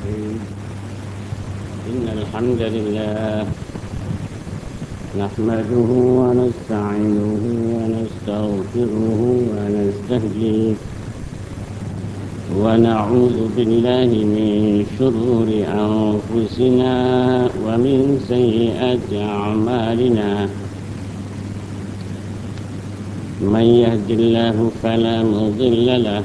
الرحيم إن الحمد لله نحمده ونستعينه ونستغفره ونستهديه ونعوذ بالله من شرور أنفسنا ومن سيئات أعمالنا. من يهد الله فلا مضل له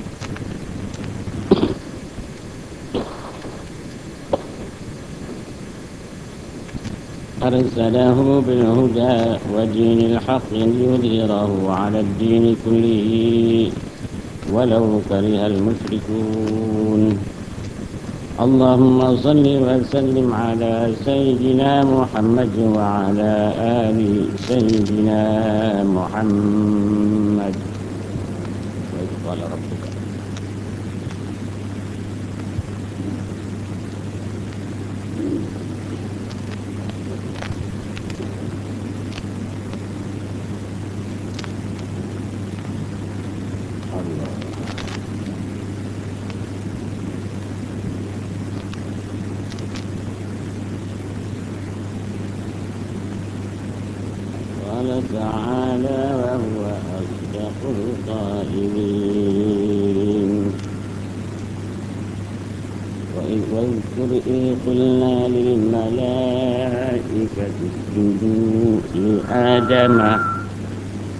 أرسله بالهدى ودين الحق ليظهره على الدين كله. ولو كره المشركون. اللهم صل وسلم على سيدنا محمد وعلى آل سيدنا محمد. قال الله قال تعالى وهو أصدق القائلين. واذكر إذ قلنا للملائكة اسجدوا لآدم.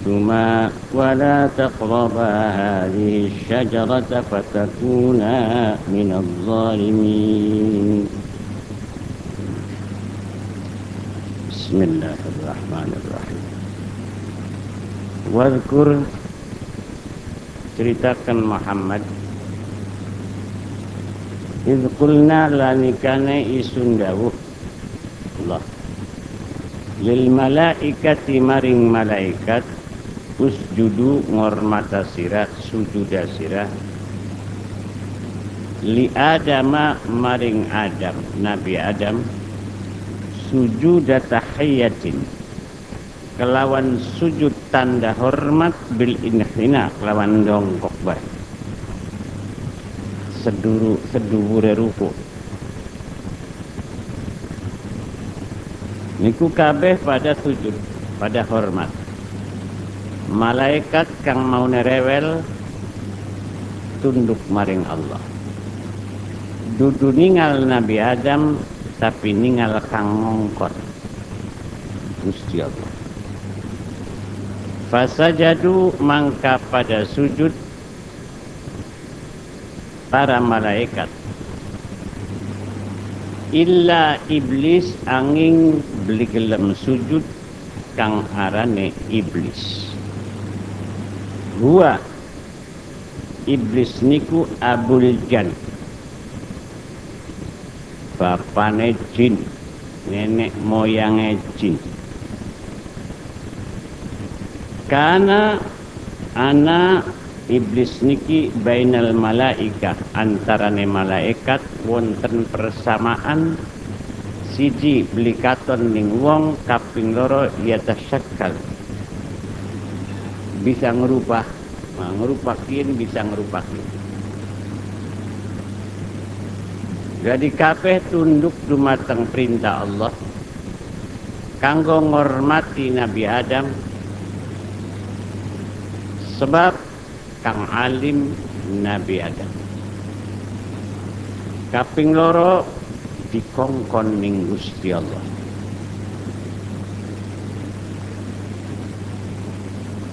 شئتما ولا تقربا هذه الشجرة فتكونا من الظالمين بسم الله الرحمن الرحيم واذكر ceritakan Muhammad Idh qulna lanikane isun dawuh Allah Lil malaikati maring malaikat Usjudu ngormata sirah Sujuda sirah. Li adama maring Adam Nabi Adam Sujuda tahiyatin. Kelawan sujud tanda hormat bil inhina kelawan dongkok bae seduru sedhuwure ruku. Niku kabeh pada sujud pada hormat malaikat kang mau nerewel tunduk maring Allah. Dudu ningal Nabi Adam tapi ningal kang ngongkon. Gusti Allah. Fasajadu mangka pada sujud para malaikat. Illa iblis angin beli gelem sujud kang arane iblis huwa iblis niku abul jan bapane jin nenek moyange jin. Karena ana iblis niki bainal malaika antarane malaikat wonten persamaan siji beli katon ning wong kaping loro ya tasyakal bisa ngerubah. Nah, ngerupakin bisa ngerupakin. Jadi kabeh tunduk dumateng perintah Allah. Kanggo ngormati Nabi Adam. Sebab kang alim Nabi Adam. Kaping loro dikongkon ning Gusti Allah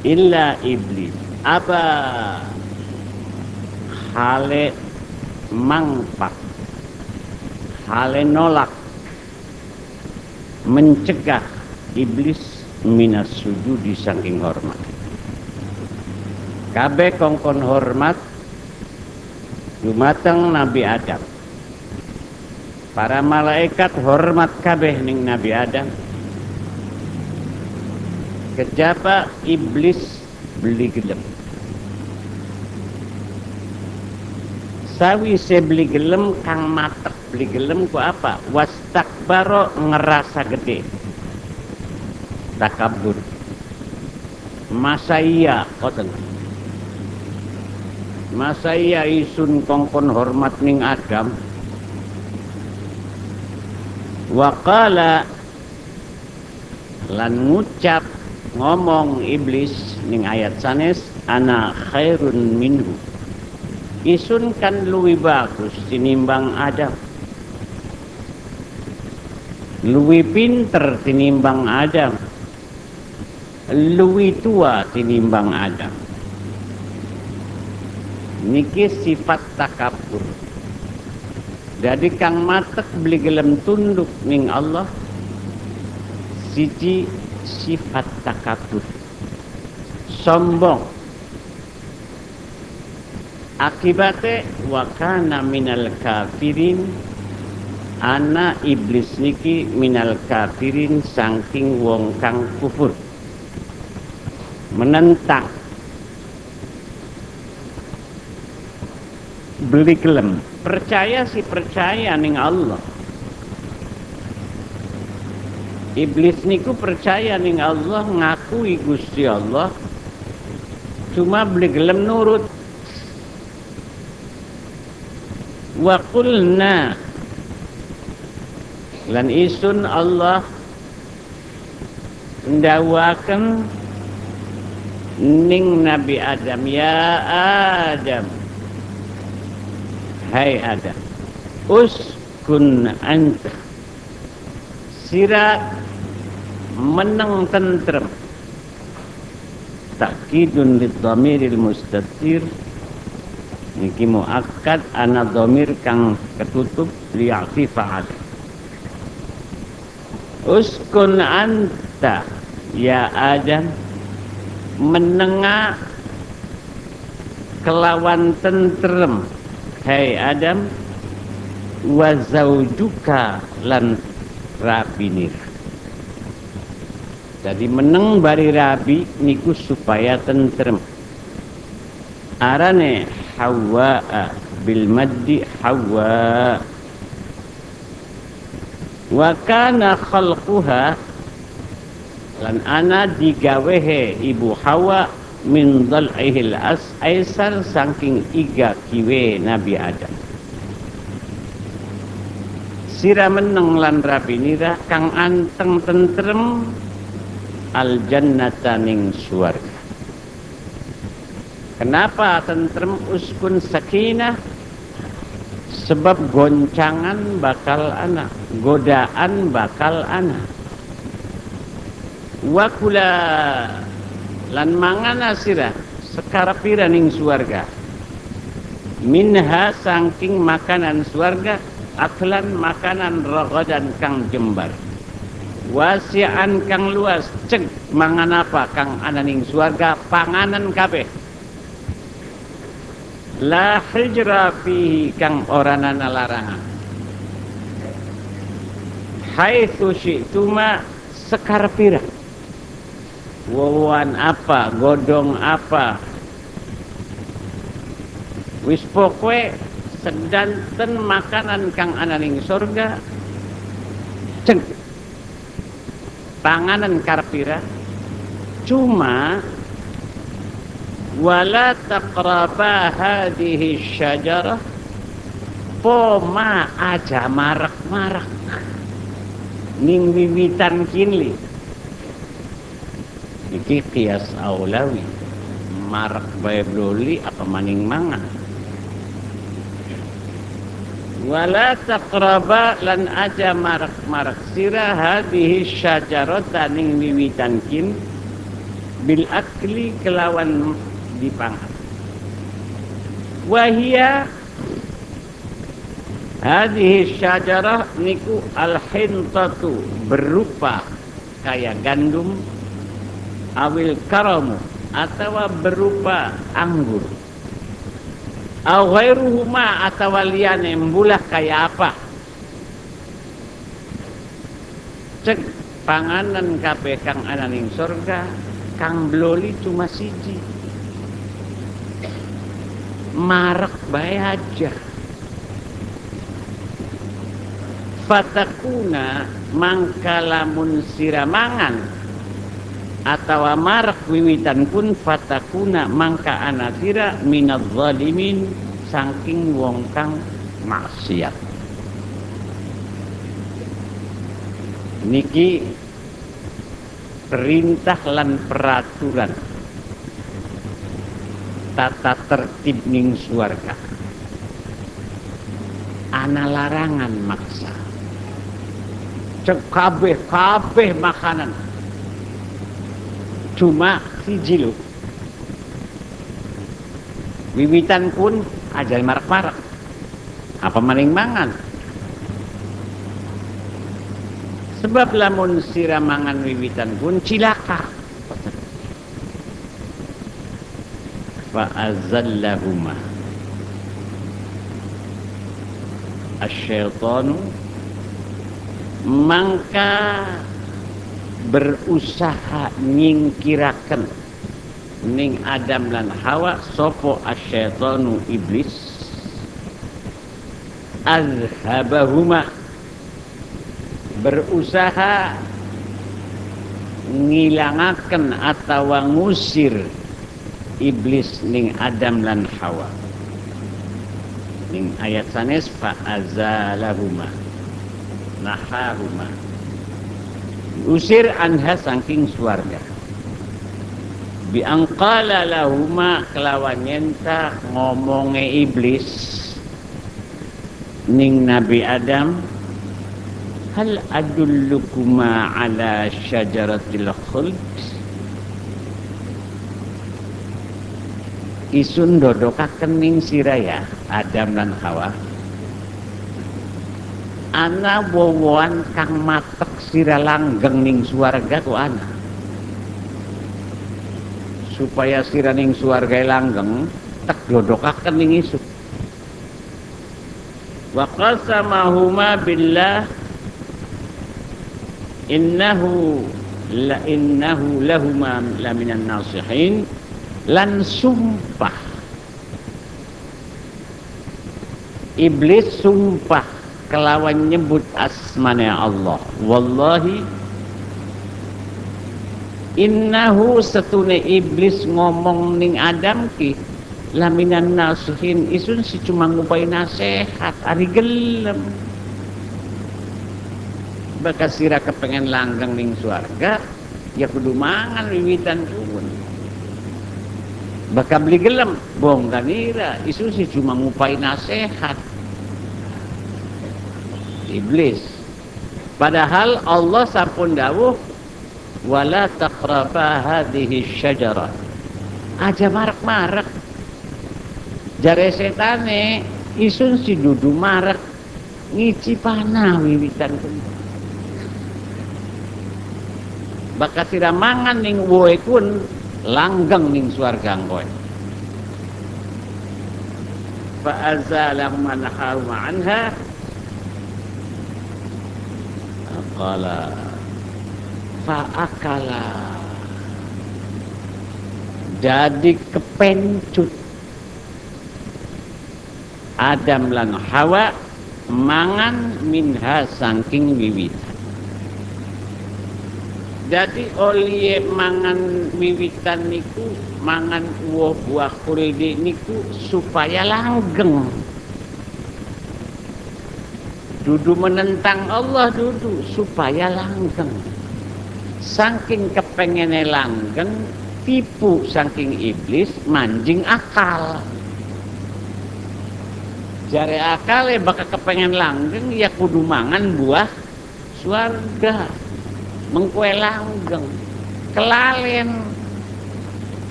illa iblis. Apa? Hale mangpak. Hale nolak. Mencegah iblis minas sujudi saking hormat. Kabeh kongkon hormat dumateng Nabi Adam. Para malaikat hormat kabeh ning Nabi Adam kejaba iblis beli gelem. Sawi se beli gelem kang matek beli gelem ku apa? Wastakbaro ngerasa gede. Takabur. Masa iya koten masa iya isun kongkon hormat ning Adam Waqala lan ngucap ngomong iblis ning ayat sanes ana khairun minhu. Isun kan luwi bagus tinimbang Adam. Luwi pinter tinimbang Adam. Luwi tua tinimbang Adam. Niki sifat takabur. Jadi kang matek beli gelem tunduk ning Allah siji sifat takabur. Sombong. Akibatnya wakana minal kafirin ana iblis niki minal kafirin saking wong kang kufur. Menentang. Beli gelem. Percaya sih percaya ning Allah iblis niku percaya ning Allah ngakui Gusti Allah. Cuma beli gelem nurut. Wa qulna. Lan isun Allah ndawaken ning Nabi Adam. Ya Adam. Hai Adam. Uskun anta. Sira Menang tentrem Takkidun lidhamiril mustatir. Niki muakkad ana dhamir kang ketutup li'afifa ada Uskun anta Ya Adam Menengah Kelawan tentrem Hai Adam wa zaujuka lan rabinir jadi meneng bari rabi niku supaya tentrem. Arane hawa bil maddi hawa. Wa kana khalquha lan ana digawehe ibu hawa min dhal'ihil as aisar saking iga kiwe Nabi Adam. Sira meneng lan rabinira kang anteng tentrem al jannata ning suarga kenapa tentrem uskun sakinah? Sebab goncangan bakal anak godaan bakal anak. Wakula lan mangan asira sekara pira ning suarga minha saking makanan suarga aklan makanan rogodan kang jembar wasian kang luas cek mangan apa kang ana ning suarga panganan kabeh? La hijra fihi kang oranana larangan. Haitsu syi'tuma sekar pira? Wawan apa godong apa? Wis pokwe sedanten makanan kang ananing surga ceng panganan karpira cuma wala taqraba hadhihi syajarah poma aja marak-marak ning wiwitan kinli iki kias aulawi. Marak bae apa maning mangan wala taqraba lan aja marak-marak sira hadhihi syajarata ning wiwitan kin bil akli kelawan dipangan wahia hadhihi syajarah niku al-hintatu berupa kayak gandum awil karamu atau berupa anggur au ghairuhuma atau liyane mbulah kayak apa? Cek panganan kabeh kang ana ning surga kang bloli cuma siji. Marak bae aja. Fatakuna mangkalamun siramangan atau marak wiwitan pun fatakuna mangka anasira minat zalimin saking wong kang maksiat. Niki perintah lan peraturan. Tata tertib ning suarga ana larangan maksa. Cek kabeh kabeh makanan cuma siji lho wiwitan pun aja marak-marak apa maling mangan? Sebab lamun siramangan wiwitan pun cilaka. Fa azallahuma. Asyaitanu mangka berusaha nyingkiraken ning Adam lan Hawa sopo asyaitanu iblis? Azhabahuma. Berusaha ngilangaken atau ngusir iblis ning Adam lan Hawa. Ning ayat sanes fa azalahuma nahahuma usir anha saking swarga bi angqala lahuma kelawan nyenta ngomonge iblis. Ning Nabi Adam hal adullukuma ala syajaratil khuld isun dodokaken ning siraya Adam lan Hawa ana wowoan kang matek sira langgeng ning suarga ku ana? Supaya sira ning suarga langgeng tek dodokaken ning isu wa qasamahuma billah innahu la innahu lahuma laminan nasihin lan sumpah. Iblis sumpah kelawan nyebut asmane Allah. Wallahi innahu setune iblis ngomong ning Adam ki laminan nasihin isun si cuma ngupai nasihat ari gelem. Bekas sira kepengen langgeng ning suarga ya kudu mangan wiwitan suwun baka beli gelem bong kanira isu si cuma ngupai nasihat iblis. Padahal Allah sampun dawuh wala taqraba hadhihi syajarah. Aja marak-marak. Jare setane isun si dudu marak ngici panah wiwitan kumpul baka sira mangan ning woe kun langgeng ning swarga kowe fa azalahum anha fa akala jadi kepencut. Adam lan Hawa mangan minha saking wiwitan jadi oleh mangan wiwitan niku mangan buah buah kuldi niku supaya langgeng dudu menentang Allah dudu supaya langgeng. Saking kepengene langgeng tipu saking iblis manjing akal. Jare akal bakal kepengen langgeng ya kudu mangan buah swarga. Mengkue langgeng. Kelalen.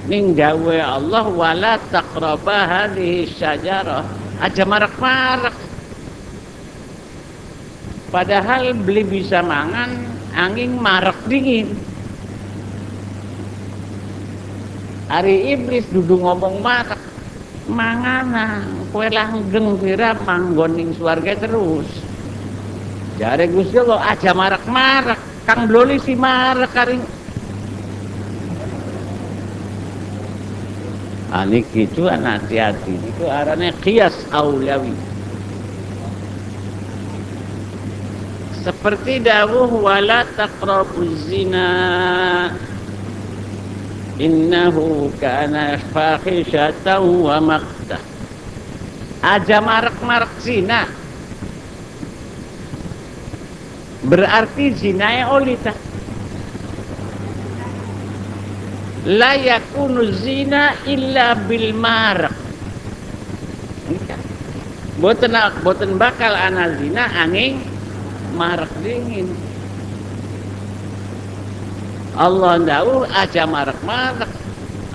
Ning dawe Allah wala taqraba hadhihi syajarah. Aja marak-marak padahal beli bisa mangan angin marak dingin. Hari iblis duduk ngomong marak mangana kue langgeng kira manggoning suarga terus. Jare Gusti Allah aja marak-marak kang bloli si marak karing Ani ah, gitu anak hati-hati. Itu arane kias aulawi seperti dawuh wala taqrabuz zina. Innahu kana fahisyatan wa maqtah aja marak-marak zina. Berarti zina ya olita. La yakunu zina illa bil marak boten boten bakal ana zina angin marak dingin. Allah ndau aja marak-marak.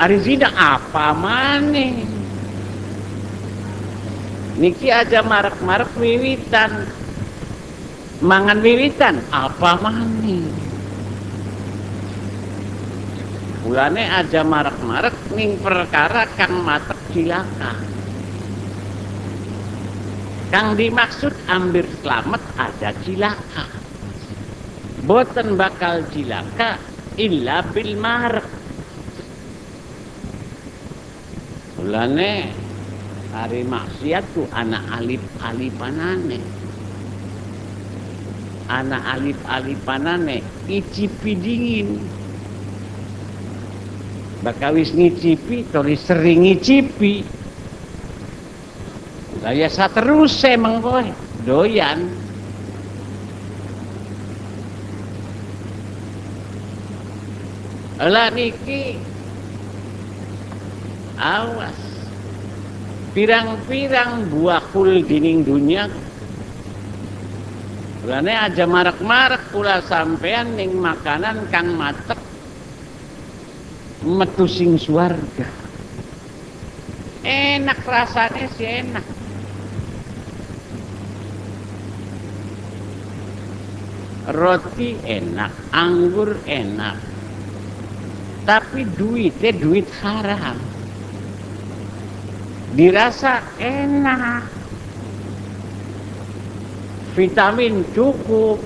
Ari zina apa maneh? Niki aja marak-marak wiwitan. Mangan wiwitan apa maneh? Bulane aja marak-marak ning perkara kang matek cilaka kang dimaksud ambil selamat ada cilaka boten bakal cilaka illa bil marq Mulane hari maksiat tu anak alif alipanane. Anak alif alipanane icipi dingin. Bakawis ngicipi, tori sering ngicipi. Lah sa terus emang kowe doyan. Lah niki awas pirang-pirang buah kul dining dunia Lane aja marak-marak pula sampean ning makanan kang matek metu sing swarga. Enak rasanya sih enak. Roti enak, anggur enak, tapi duitnya duit haram. Dirasa enak. Vitamin cukup.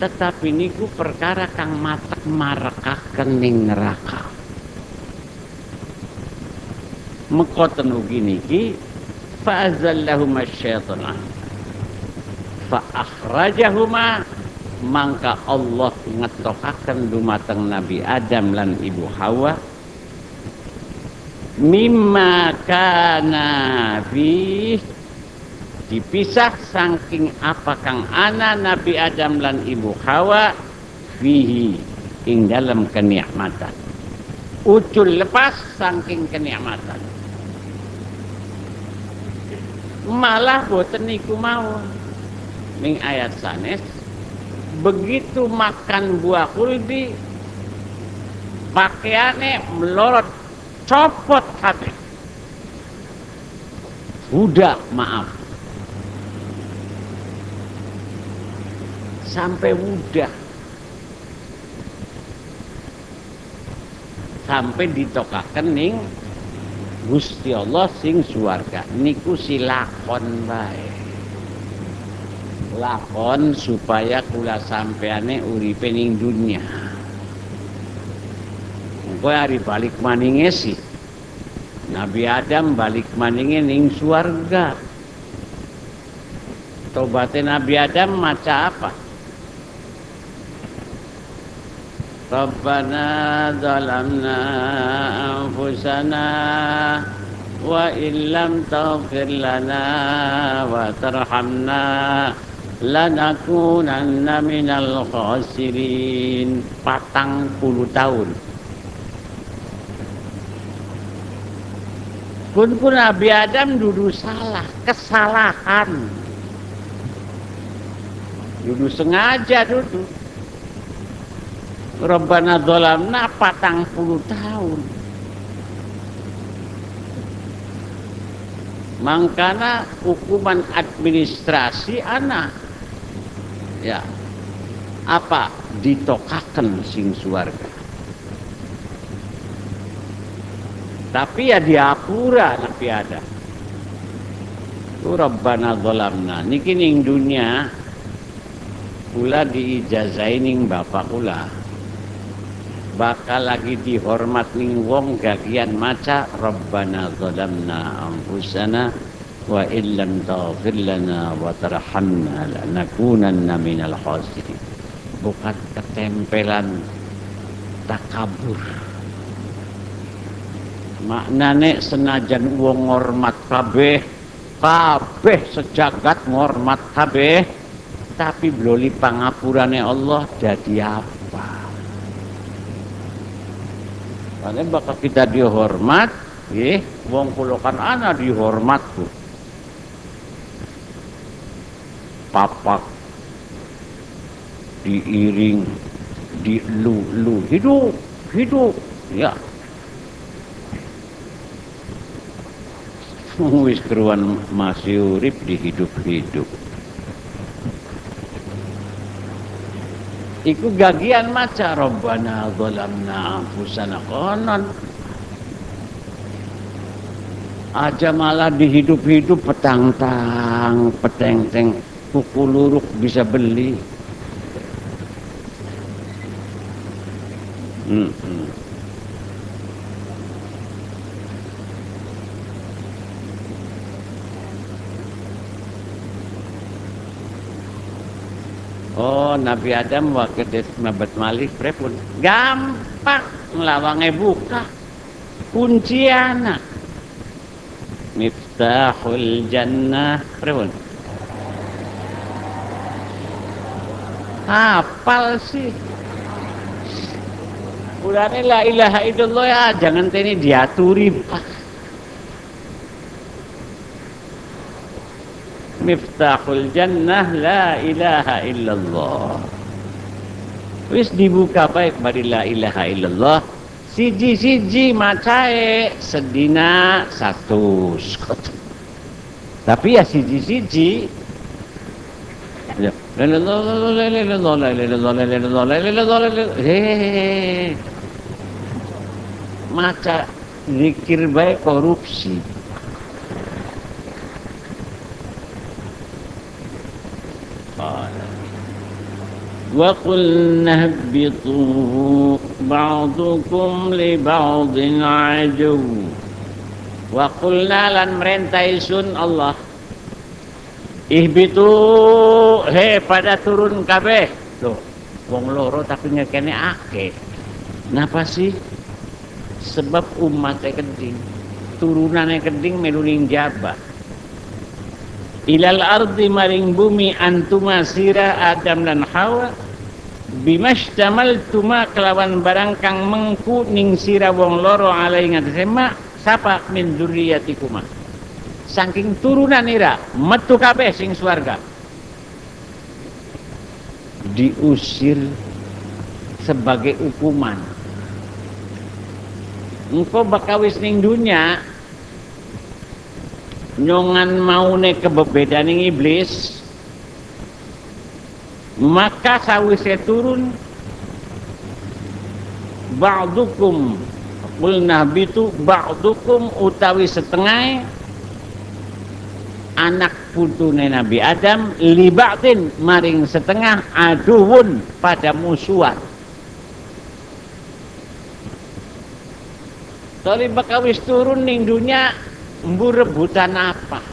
Tetapi niku perkara kang matak maraka kening neraka. Mengkoten ugi niki fa'azallahuma syaitan fa'akhrajahuma mangka Allah ngetokaken dumateng Nabi Adam lan Ibu Hawa. Mimma kana fi dipisah saking apa kang ana Nabi Adam lan Ibu Hawa fihi ing dalam kenikmatan. Ucul lepas saking kenikmatan. Malah boten niku mau ning ayat sanes begitu makan buah kuldi pakaiannya melorot copot hati. Udah maaf. Sampai udah. Sampai ditokakan ning Gusti Allah sing suarga niku silakon baik lakon supaya kula sampeane uripe ning dunia. Kowe hari balik maninge sih. Nabi Adam balik maninge ning suarga tobatnya Nabi Adam maca apa? Rabbana zalamna anfusana wa illam taghfir lana wa tarhamna lanakunanna minal khasirin. Patang puluh tahun. Pun pun Nabi Adam duduk salah kesalahan. Duduk sengaja duduk. Rabbana dolamna patang puluh tahun. Mangkana hukuman administrasi anak ya. Apa ditokakan sing suarga tapi ya diapura tapi ada Rabbana zalamna. Niki ning dunia pula diijazai ning bapak pula bakal lagi dihormat ning wong gagian maca Rabbana zalamna anfusana wa illam taghfir lana wa tarhamna lanakunanna minal khasirin. Bukan ketempelan takabur. Maknane senajan wong ngormat kabeh kabeh sejagat ngormat kabeh tapi bloli pangapurane Allah jadi apa? Karena bakal kita dihormat, nggih, wong kulokan ana dihormat tuh. Papak diiring dilulu hidup hidup ya. Wis keruan masih urip di hidup-hidup. Iku gagian maca Rabbana zalamna anfusana konon. Aja malah dihidup-hidup petang-tang peteng-teng kuku luruk bisa beli. Hmm, hmm. Oh, Nabi Adam waktu mabat malik prepun gampang ngelawangnya buka kunci anak miftahul jannah prepun hafal sih. Ulane la ilaha illallah ya jangan teni diaturi pak. Miftahul jannah la ilaha illallah. Wis dibuka baik bari la ilaha illallah. Siji-siji macae sedina satu. Tapi ya siji-siji माचा जिकिर बाय करूपशी وقلنا اهبطوا بعضكم لبعض عدو وقلنا لن مرنتيسون الله ihbitu he pada turun kabeh. Loh wong loro tapi ngekene ake napa sih? Sebab umatnya keding turunannya keding meluning jabah. Ilal ardi maring bumi antuma sira Adam dan Hawa bimastamal tuma kelawan barang kang mengku ning sira wong loro alai ngatasé mak sapa min dzurriyyatikuma saking turunan ira metu kabeh sing swarga. Diusir sebagai hukuman. Engkau bakawis ning dunia nyongan maune kebebedaan ning iblis maka sawise turun ba'dukum qulna bitu ba'dukum utawi setengah anak putune Nabi Adam libatin maring setengah aduun pada musuhan. Tori bakawis turun ning dunia embu rebutan apa?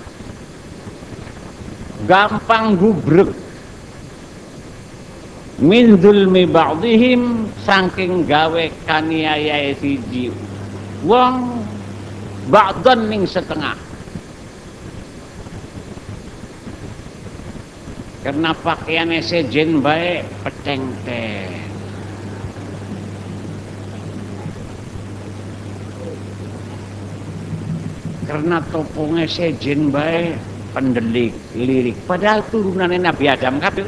Gampang gubrek. Min zulmi ba'dihim saking gawe kaniaya siji. Wong ba'dan ning setengah karena pakaiannya sejen baik peteng teh. Karena topongnya sejen baik pendelik lirik. Padahal turunannya Nabi Adam kabeh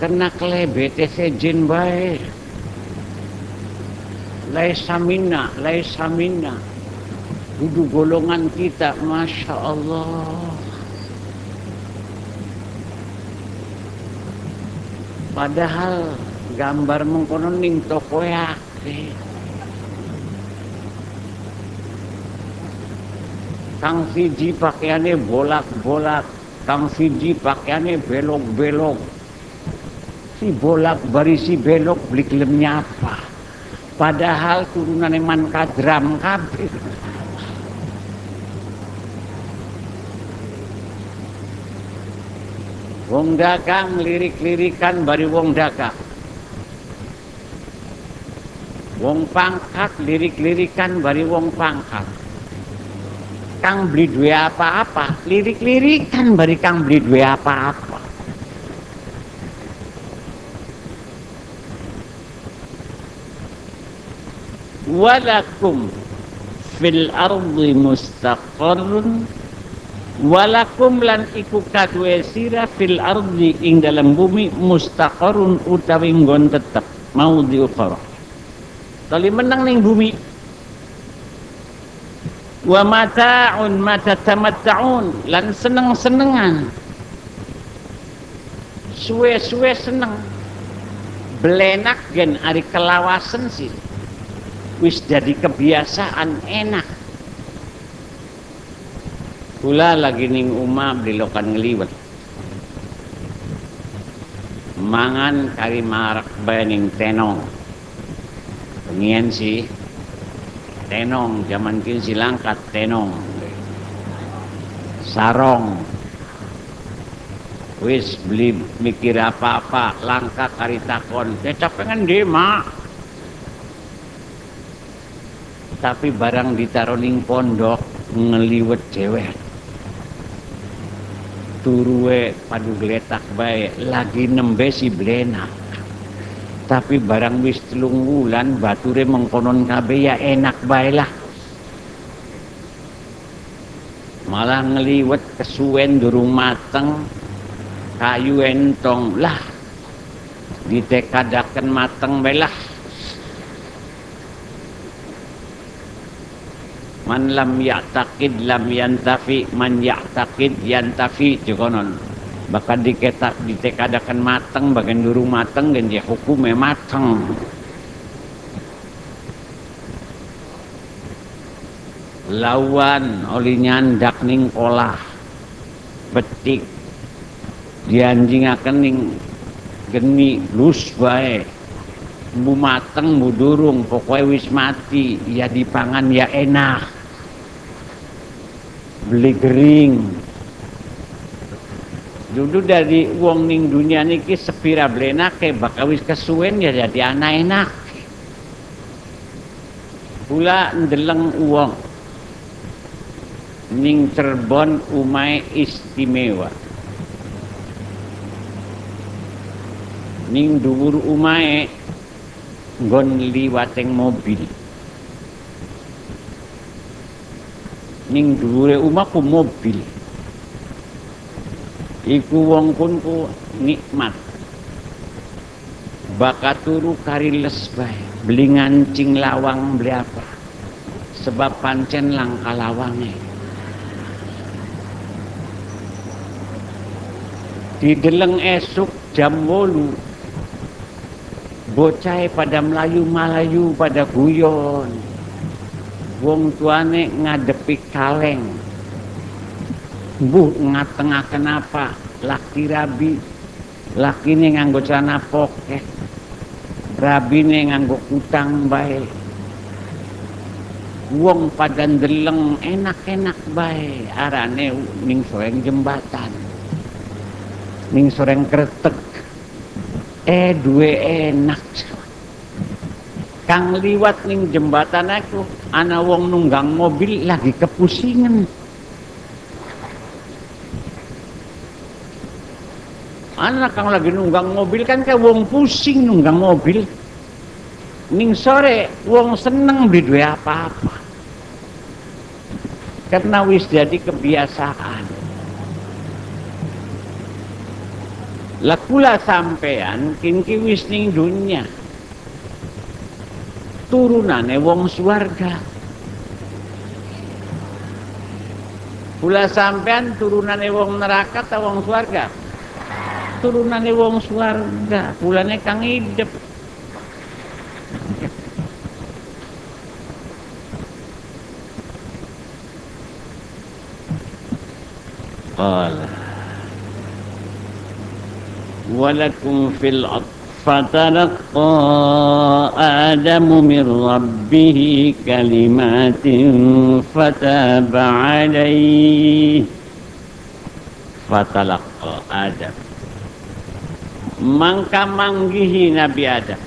karena kelebete sejen baik. Laisa minna laisa minna duduk golongan kita Masya Allah. Padahal gambar mengkononing toko yake Kang Siji pakaiannya bolak-bolak Kang Siji pakaiannya belok-belok. Si bolak barisi belok beli kelemnya apa padahal turunan eman kadram kabir Wong dagang lirik-lirikan bari wong dagang. Wong pangkat lirik-lirikan bari wong pangkat. Kang beli dua apa-apa, lirik-lirikan bari kang beli dua apa-apa. Walakum fil ardi mustaqarrun walakum lan iku kadue sira fil ardi ing dalam bumi mustaqarrun utawi nggon tetep. Mau diukara. Tali menang ning bumi. Wa mata'un mata tamatta'un lan seneng-senengan. Suwe-suwe seneng. Belenak gen ari kelawasan sih. Wis jadi kebiasaan enak pula lagi ning umah belokan ngeliwet. Mangan kari marak baning tenong. Pengian sih tenong zaman kini silangkat tenong. Sarong. Wis beli mikir apa-apa langkah kari takon. Kecap pengen dema tapi barang ditaruh ning pondok ngeliwet cewek turuwe padu geletak baik lagi nembe si blenak tapi barang wis telung wulan bature mengkonon kabe ya enak baiklah malah ngeliwet kesuwen durung mateng kayu entong lah. Ditekadakan mateng belah man lam ya'taqid lam yantafi. Man ya'taqid yantafi. Jukonon bahkan diketak ditekadakan mateng bagian dulu mateng dan dia hukumnya mateng. Lawan oli nyandak ning olah betik dianjingaken ning geni lus bae bu mateng bu durung pokoknya wis mati. Ya dipangan ya enak beli gering. Dulu dari wong ning dunia niki sepira blenake bakal wis kesuwen ya jadi anak enak. Pula ndeleng uang ning Cirebon umai istimewa. Ning dhuwur umae nggon liwateng mobil ning dhuwure omahku mobil. Iku wong kun ku nikmat. Bakat turu kari les bae. Beli ngancing lawang beli apa? Sebab pancen langka lawangnya di deleng esuk jam wolu. Bocah pada Melayu Melayu pada guyon wong tuane ngadepi kaleng. Bu ngatengah kenapa laki rabi. Laki ini nganggo celana poket rabi ini nganggo kutang baik wong pada ndeleng enak-enak baik arane ning soreng jembatan. Ning soreng kretek. Eh duwe enak kang liwat ning jembatan aku ana wong nunggang mobil lagi kepusingan. Anak kang lagi nunggang mobil kan kayak wong pusing nunggang mobil. Ning sore wong seneng beli dua apa-apa. Karena wis jadi kebiasaan. Lakula sampean kinki wis ning dunia turunane wong swarga Pula sampean turunane wong neraka ta wong swarga? Turunane wong swarga, pulane kang hidup. Qala Walakum fil فتلقى آدم من ربه كلمات فتاب عليه فتلقى آدم mangka manggihi Nabi Adam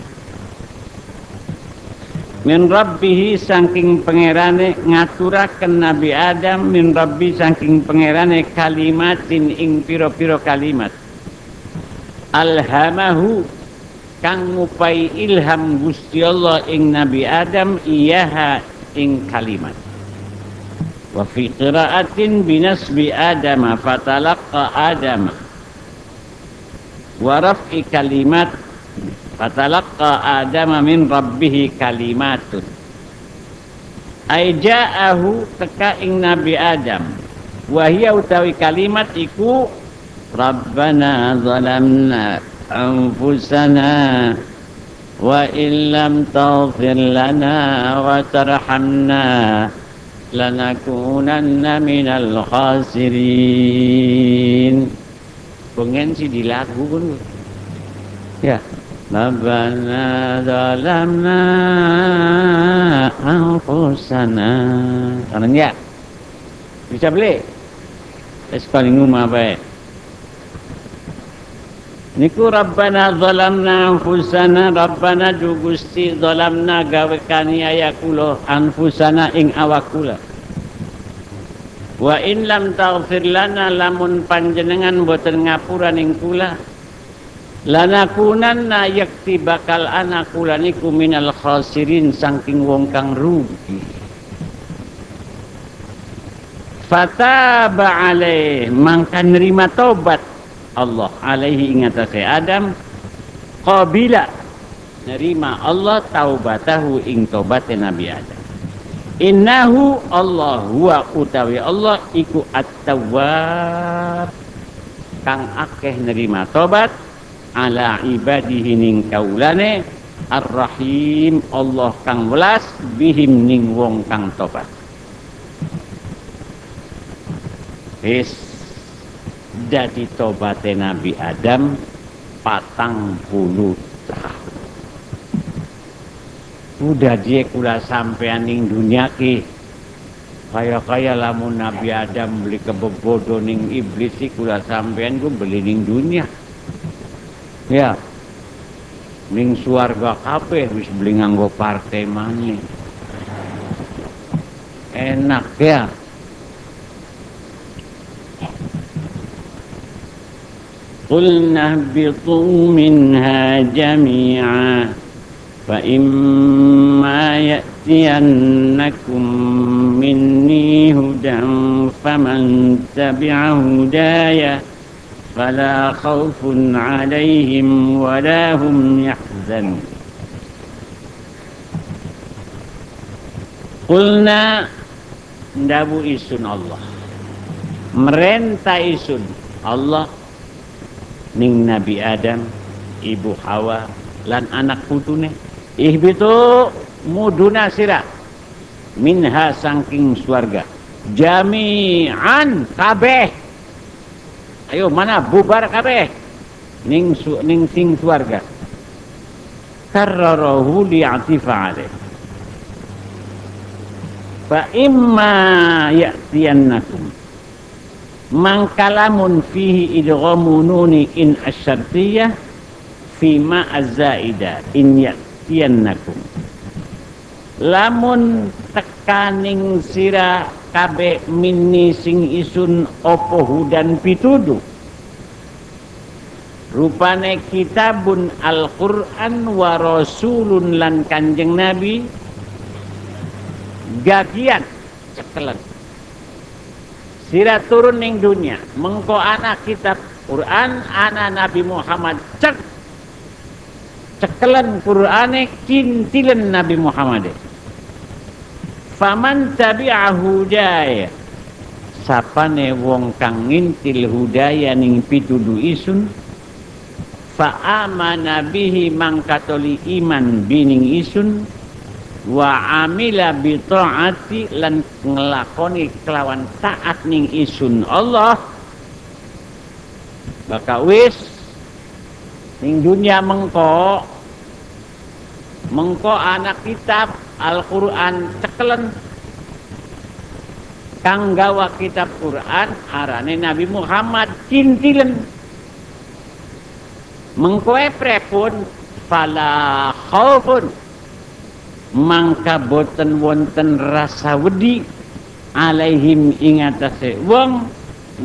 min rabbihi saking pangerane ngaturaken Nabi Adam min rabbi saking pangerane kalimatin ing piro-piro kalimat alhamahu kang ngupai ilham Gusti Allah ing Nabi Adam iyaha ing kalimat wa fi qiraatin binasbi Adam fatalaqa Adam wa raf'i kalimat Fatalaqa Adam min rabbih kalimatun. Ai ja'ahu teka ing Nabi Adam. Wahia utawi kalimat iku Rabbana zalamna wa illam taghfir lana wa tarhamna lanakunanna minal khasirin. Pengen sih dilagu Ya. Rabbana zalamna anfusana. Kanan ya. Bisa beli? Es paling umah baik. Niku Rabbana zalamna anfusana Rabbana du Gusti zalamna gawe kaniaya kula anfusana ing awak kula. Wa in lam taghfir lana lamun panjenengan boten ngapura ning kula lanakunanna yakti bakal anak kulaniku minal khasirin saking wong kang rugi fataba alaih mangka nerima tobat Allah alaihi ingatase Adam qabila nerima Allah taubatahu ing tobat Nabi Adam. Innahu Allah huwa utawi Allah iku at-tawwab kang akeh nerima tobat ala ibadihi ning kaulane Ar-Rahim Allah kang welas bihim ning wong kang tobat Wis dadi tobate Nabi Adam patang puluh tahun. Udah dia kula sampean ning dunia ki. Kaya-kaya lamun Nabi Adam beli kebebodo ning iblis si kula sampean ku beli ning dunia. Ya. Ning suarga kabeh wis beli nganggo partai maneh enak ya قلنا اهبطوا منها جميعا فإما يأتينكم مني هدى فمن تبع هدايا فلا خوف عليهم ولا هم يحزنون. Kulna ndabu isun Allah. Merentah isun Allah. Ning Nabi Adam ibu Hawa lan anak putune. Ihbitu muduna sira. Minha sangking swarga. Jami'an kabeh. Ayo mana bubar kabeh? Ning su, ning sing swarga. Karrarahu li'atifa alaih. Fa imma ya'tiyannakum mangkalamun fihi idghamu nuni in asyartiyah fima azzaida in ya'tiyannakum. Lamun tekaning sira kabe minni sing isun opo hudan pitudu. Rupane kitabun Al-Qur'an wa rasulun lan kanjeng Nabi gagian cekelan sira turun ning dunia. Mengko anak kitab Quran anak Nabi Muhammad cek. Cekelan Qur'ane kintilan Nabi Muhammad. Faman tabi'a hudaya sapane wong kang ngintil hudaya ning pitudu isun fa amana bihi mangkatoli iman bining isun wa amila bi taati lan ngelakoni kelawan taat ning isun Allah. Maka wis ning dunia mengko mengko anak kitab Al-Qur'an cekelen. Kang gawa kitab Quran arane Nabi Muhammad cintilen. Mengkoe prepun fala khaufun mangka boten wonten rasa wedi alaihim ingatase wong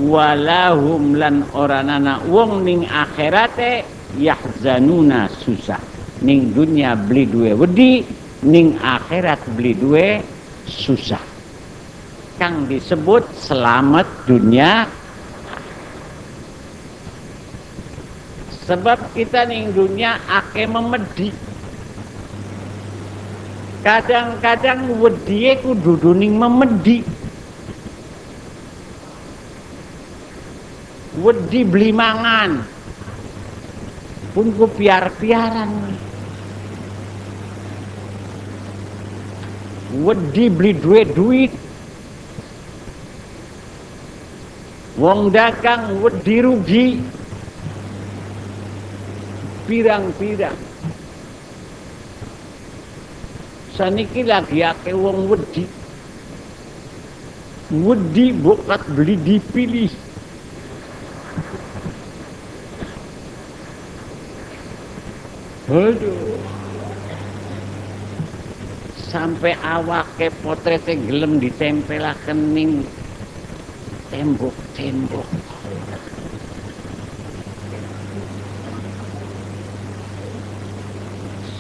walahum lan oranana wong ning akhirate yahzanuna susah. Ning dunia beli duwe wedi ning akhirat beli duwe susah. Kang disebut selamat dunia. Sebab kita ning dunia ake memedi kadang-kadang wedie ku dudu ning memedi wedi beli mangan. Pun ku piar-piaran wedi beli duit-duit Wong dagang wedi rugi. Pirang-pirang. Saniki lagi ake wong wedi. Wedi bukat beli dipilih. Aduh. Sampai awake potretnya gelem ditempelaken ning tembok-tembok.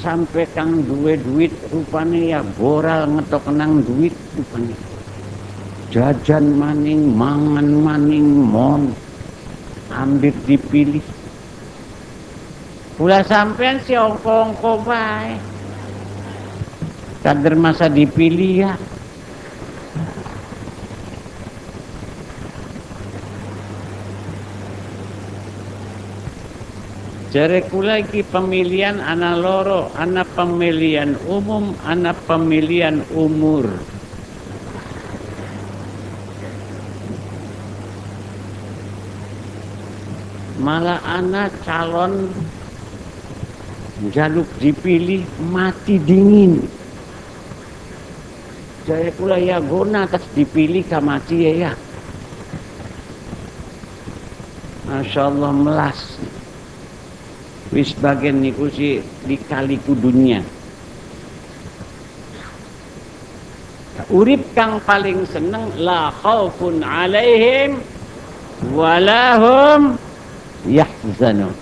Sampai kang duwe duit rupane ya boral ngetok nang duit rupane. Jajan maning, mangan maning, mon. Ambil dipilih. Pula sampean si ongko-ongko bae. Kader masa dipilih ya. Jare kula iki pemilihan ana loro, ana pemilihan umum, ana pemilihan umur. Malah ana calon jaluk dipilih mati dingin. Jare kula ya guna atas dipilih ka mati ya ya. Masya Allah melas wis bagian niku si dikaliku dunia. Urip kang paling seneng la khaufun alaihim walahum yahzanun.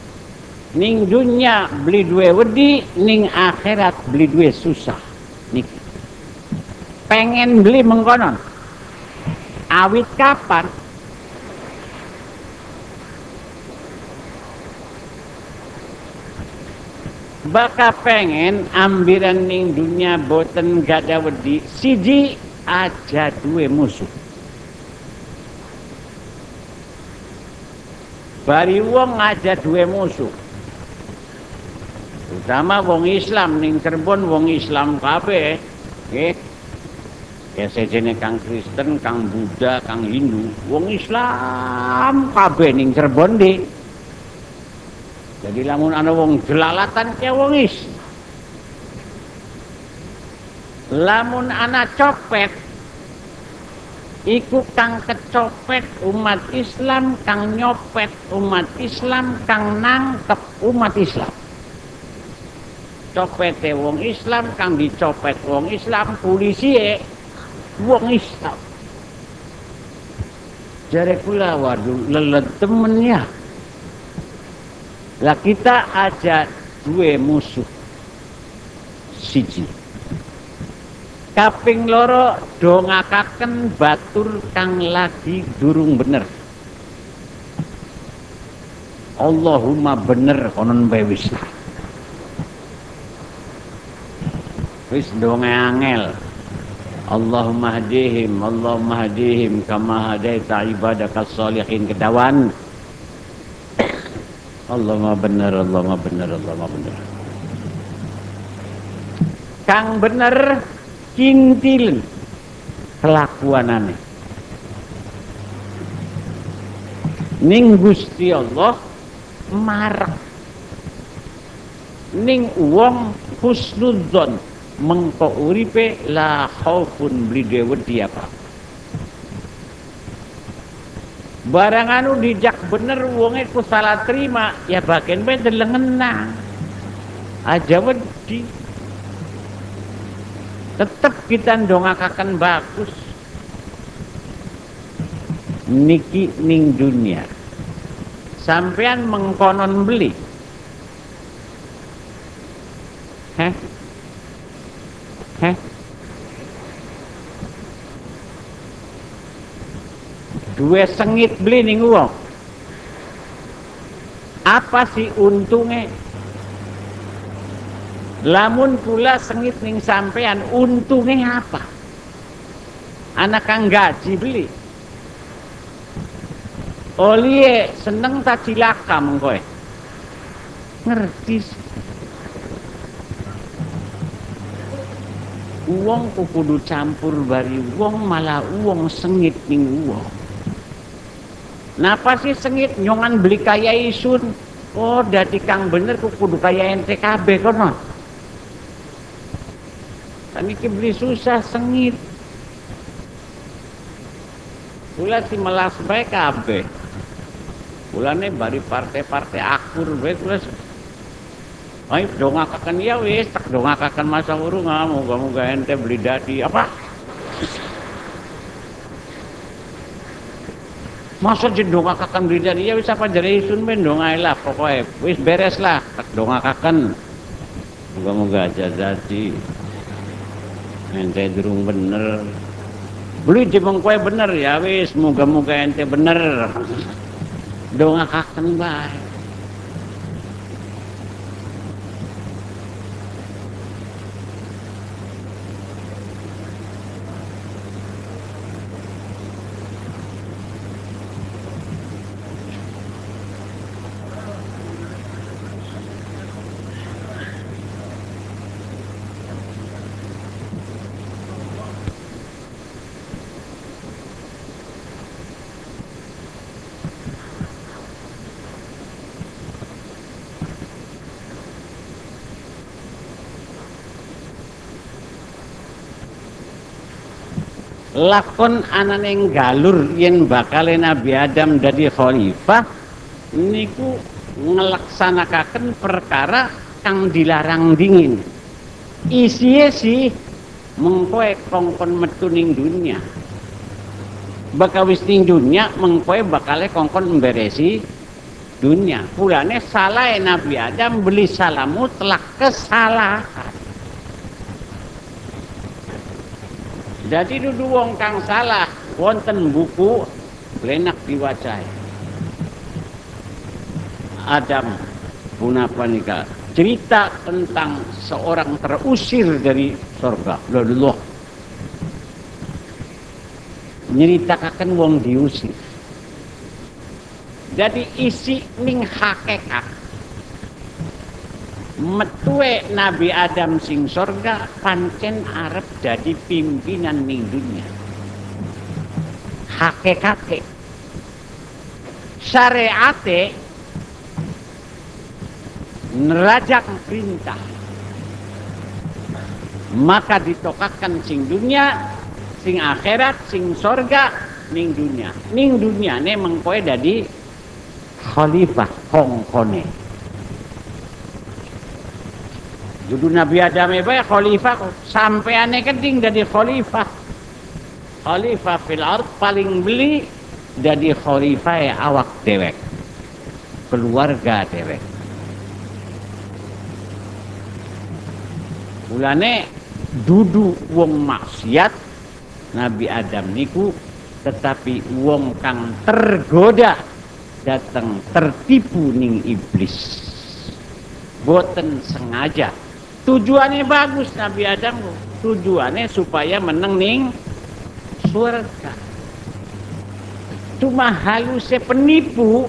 Ning dunia beli dua wedi ning akhirat beli dua susah. Niki. Pengen beli mengkonon. Awit kapan baka pengen ambiran ning dunia boten gada wedi. Siji aja duwe musuh. Bari wong aja duwe musuh. Utama wong Islam ning Cirebon wong Islam kabeh nggih. Ya sejene kang Kristen, kang Buddha, kang Hindu, wong Islam kabeh ning Cirebon di jadi lamun ana wong jelalatan ke wong is. Lamun ana copet iku kang kecopet umat Islam, kang nyopet umat Islam, kang nangkep umat Islam. Copete wong Islam, kang dicopet wong Islam, polisi e wong Islam. Jare kula waduh lelet temen ya. Lah kita aja dua musuh siji. Kaping loro dongakaken batur kang lagi durung bener. Allahumma bener konon bae wis. Donge angel. Allahumma hadihim, Allahumma hadihim kama hadaita ibadaka salihin kedawan. Allah ma bener Allah ma bener Allah ma bener kang bener kintil kelakuanane. Ning Gusti Allah marek. Ning wong husnudzon mengko uripe la khaufun blide wedi apa barang anu dijak bener wonge ku salah terima ya bagian bae delengenang aja wedi tetep kita ndongakaken bagus niki ning dunia sampean mengkonon beli? Heh? Dua sengit beli nih uang. Apa sih untungnya? Lamun pula sengit ning sampean untungnya apa? Anak kang gaji beli. Olie seneng tak cilaka mengkoe. Ngerti sih. Uang kudu campur bari uang malah uang sengit ning uang. Napa sih sengit nyongan beli kaya isun? Oh, dadi kang bener kudu kaya NTKB. Kan iki beli susah sengit. Kula si melas bae kabeh. Kulane bari partai-partai akur bae kula Ayo dongakakan ya wis, tak dongakakan masa urung moga-moga ente beli dadi apa? Masa jadi dongakakan beli dadi ya wis apa jadi isun ben dongai lah pokoknya wis beres lah dongakakan. Moga-moga aja jadi ente durung bener. Beli di kue bener ya wis moga-moga ente bener. Dongakakan baik. Lakon anane galur yen bakal Nabi Adam dadi khalifah niku ngelaksanakaken perkara kang dilarang dingin. Isiye sih mengkoe kongkon metu ning dunia. Bakal wis ning dunia mengkoe bakale kongkon memberesi dunia. Pulane salah Nabi Adam beli salamu telah kesalahan Jadi dudu wong kang salah wonten buku lenak diwacai. Adam Punapanika cerita tentang seorang terusir dari surga. Loh, nyeritakan wong diusir. Jadi isi ning hakikat metue Nabi Adam sing sorga pancen arep jadi pimpinan ning dunia hakikate. Syariate nerajak perintah. Maka ditokakan sing dunia sing akhirat sing sorga ning dunia ning dunia ne mengkoe dadi khalifah kongkone Dudu Nabi Adam bae khalifah sampeane keting jadi khalifah. Khalifah fil ard paling beli jadi khalifah ya awak dewek. Keluarga dewek. Mulane dudu wong maksiat Nabi Adam niku tetapi wong kang tergoda datang tertipu ning iblis boten sengaja tujuannya bagus Nabi Adam. Tujuannya supaya meneng ning surga. Cuma halusnya penipu.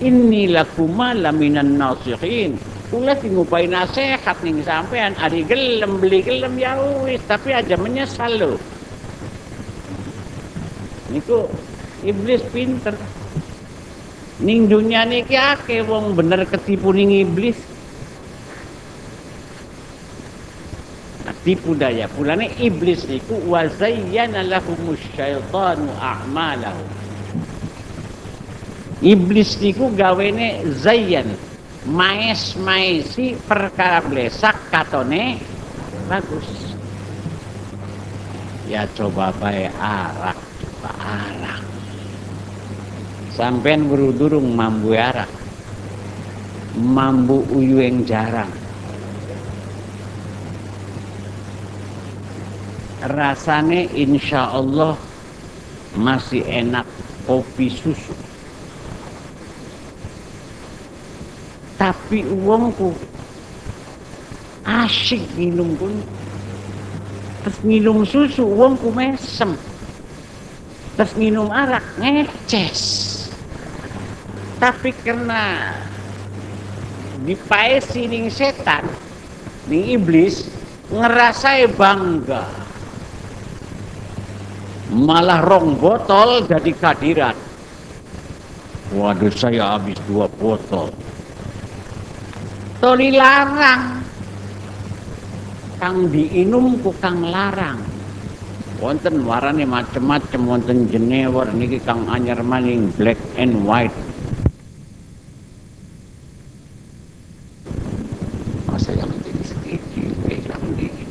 Inni lakuma laminan nasihin. Sing ngupai nasihat ning sampean. Ari gelem beli gelem ya wis tapi aja menyesal lo niku iblis pinter. Ning dunia niki akeh wong bener ketipu ning iblis tipu daya pulane iblis niku wa zayyana lahumus syaitanu a'malahum iblis niku gawene zayyan maes maesi perkara blesak katone bagus. Ya coba bae arak coba arak. Sampean durung mambu arak. Mambu uyu yang jarang rasane insya Allah masih enak kopi susu. Tapi uangku asyik minum pun terus minum susu uangku mesem. Terus minum arak ngeces. Tapi karena dipaesi ning setan ning iblis ngerasa bangga malah rong botol jadi kehadiran waduh saya habis dua botol. Toli larang. Kang diinum ku kang larang. Wonten warane macem-macem wonten jenewer. Niki kang anyar maning black and white. Masa yang jadi sedikit hilang dikit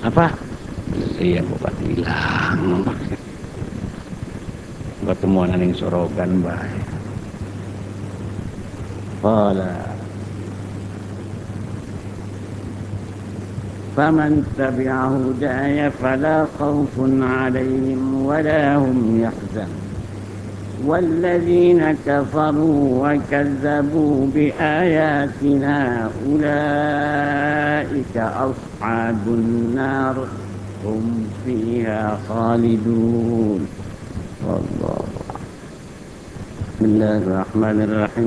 apa iya bukan hilang ketemu ning sorogan baik Qala فمن تبع هداي فلا خوف عليهم ولا هم يحزنون والذين كفروا وكذبوا بآياتنا أولئك أصحاب النار هم فيها خالدون. والله. بسم الله الرحمن الرحيم.